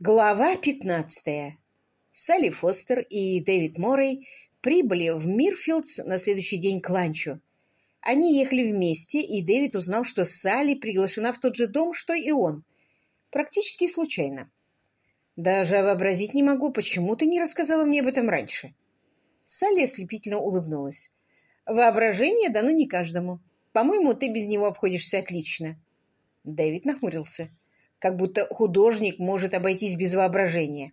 Глава пятнадцатая. Салли Фостер и Дэвид Моррей прибыли в Мирфилдс на следующий день к ланчу. Они ехали вместе, и Дэвид узнал, что Салли приглашена в тот же дом, что и он. Практически случайно. «Даже вообразить не могу, почему ты не рассказала мне об этом раньше?» Салли ослепительно улыбнулась. «Воображение дано не каждому. По-моему, ты без него обходишься отлично». Дэвид нахмурился как будто художник может обойтись без воображения.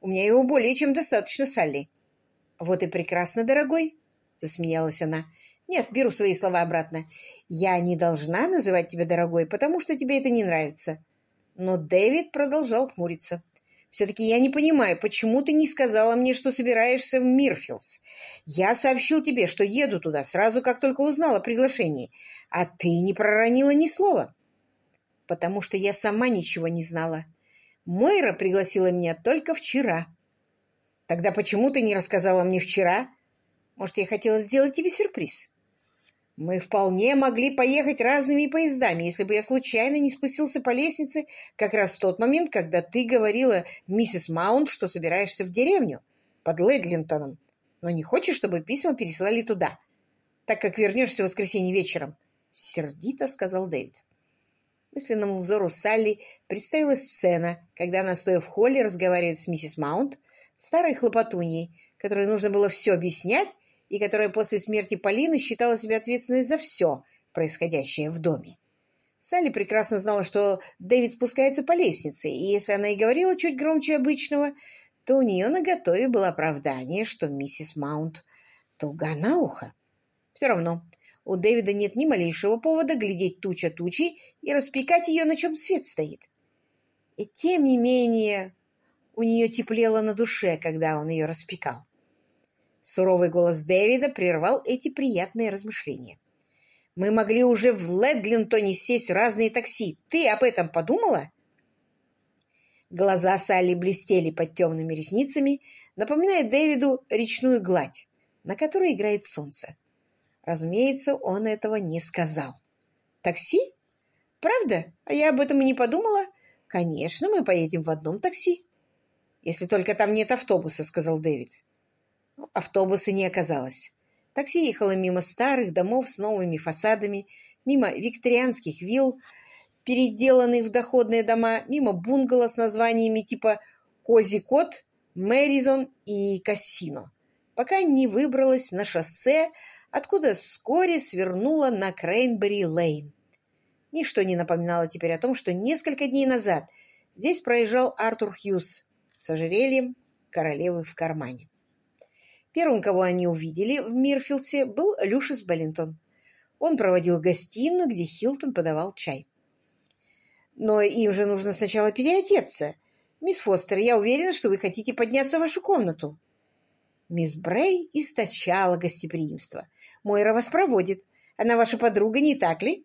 У меня его более чем достаточно, Салли. — Вот и прекрасно, дорогой, — засмеялась она. — Нет, беру свои слова обратно. Я не должна называть тебя дорогой, потому что тебе это не нравится. Но Дэвид продолжал хмуриться. «Все-таки я не понимаю, почему ты не сказала мне, что собираешься в Мирфилдс? Я сообщил тебе, что еду туда сразу, как только узнала о приглашении, а ты не проронила ни слова» потому что я сама ничего не знала. Мойра пригласила меня только вчера. Тогда почему ты не рассказала мне вчера? Может, я хотела сделать тебе сюрприз? Мы вполне могли поехать разными поездами, если бы я случайно не спустился по лестнице как раз в тот момент, когда ты говорила миссис Маунт, что собираешься в деревню под Ледлинтоном, но не хочешь, чтобы письма переслали туда, так как вернешься в воскресенье вечером, — сердито сказал Дэвид. Мысленному взору Салли представилась сцена, когда она, стоя в холле, разговаривает с миссис Маунт, старой хлопотуньей, которой нужно было все объяснять и которая после смерти Полины считала себя ответственной за все, происходящее в доме. Салли прекрасно знала, что Дэвид спускается по лестнице, и если она и говорила чуть громче обычного, то у нее наготове было оправдание, что миссис Маунт туга на ухо. Все равно у Дэвида нет ни малейшего повода глядеть туча тучи и распекать ее, на чем свет стоит. И тем не менее у нее теплело на душе, когда он ее распекал. Суровый голос Дэвида прервал эти приятные размышления. «Мы могли уже в Ледлинтоне сесть в разные такси. Ты об этом подумала?» Глаза Салли блестели под темными ресницами, напоминая Дэвиду речную гладь, на которой играет солнце. Разумеется, он этого не сказал. «Такси? Правда? А я об этом и не подумала. Конечно, мы поедем в одном такси». «Если только там нет автобуса», — сказал Дэвид. Автобуса не оказалось. Такси ехало мимо старых домов с новыми фасадами, мимо викторианских вилл, переделанных в доходные дома, мимо бунгало с названиями типа «Козий кот», «Мэризон» и «Кассино», пока не выбралась на шоссе, откуда вскоре свернула на Крейнбери-Лейн. Ничто не напоминало теперь о том, что несколько дней назад здесь проезжал Артур Хьюз с ожерельем королевы в кармане. Первым, кого они увидели в Мирфилдсе, был Люшис Беллинтон. Он проводил гостиную, где Хилтон подавал чай. «Но им же нужно сначала переодеться. Мисс Фостер, я уверена, что вы хотите подняться в вашу комнату». Мисс Брей источала гостеприимство. Мойра вас проводит. Она ваша подруга, не так ли?»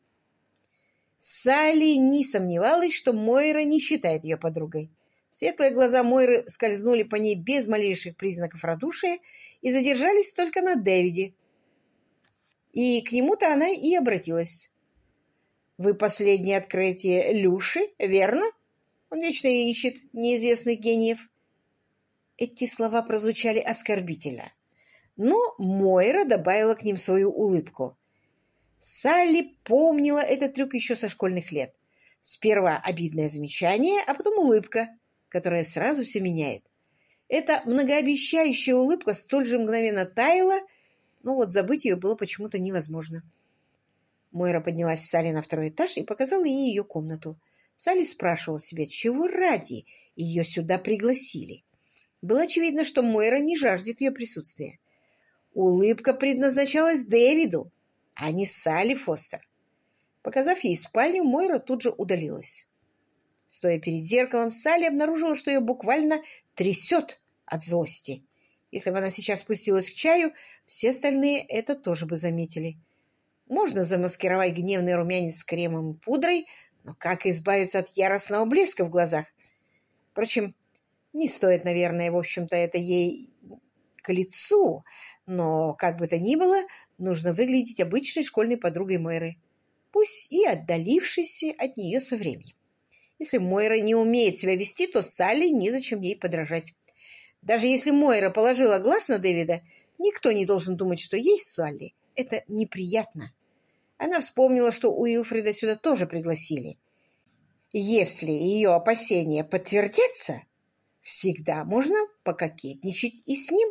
Салли не сомневалась, что Мойра не считает ее подругой. Светлые глаза Мойры скользнули по ней без малейших признаков радушия и задержались только на Дэвиде. И к нему-то она и обратилась. «Вы последнее открытие Люши, верно? Он вечно ищет неизвестных гениев». Эти слова прозвучали оскорбительно. Но Мойра добавила к ним свою улыбку. Салли помнила этот трюк еще со школьных лет. Сперва обидное замечание, а потом улыбка, которая сразу все меняет. Эта многообещающая улыбка столь же мгновенно таяла, но вот забыть ее было почему-то невозможно. Мойра поднялась в Салли на второй этаж и показала ей ее комнату. Салли спрашивала себя, чего ради ее сюда пригласили. Было очевидно, что Мойра не жаждет ее присутствия. Улыбка предназначалась Дэвиду, а не Салли Фостер. Показав ей спальню, Мойра тут же удалилась. Стоя перед зеркалом, Салли обнаружила, что ее буквально трясет от злости. Если бы она сейчас спустилась к чаю, все остальные это тоже бы заметили. Можно замаскировать гневный румянец кремом и пудрой, но как избавиться от яростного блеска в глазах? Впрочем, не стоит, наверное, в общем-то, это ей к лицу, но, как бы то ни было, нужно выглядеть обычной школьной подругой Мэры, пусть и отдалившейся от нее со временем. Если Мойра не умеет себя вести, то Салли незачем ей подражать. Даже если Мойра положила глаз на Дэвида, никто не должен думать, что с Салли это неприятно. Она вспомнила, что Уилфрида сюда тоже пригласили. Если ее опасения подтвердятся, всегда можно пококетничать и с ним.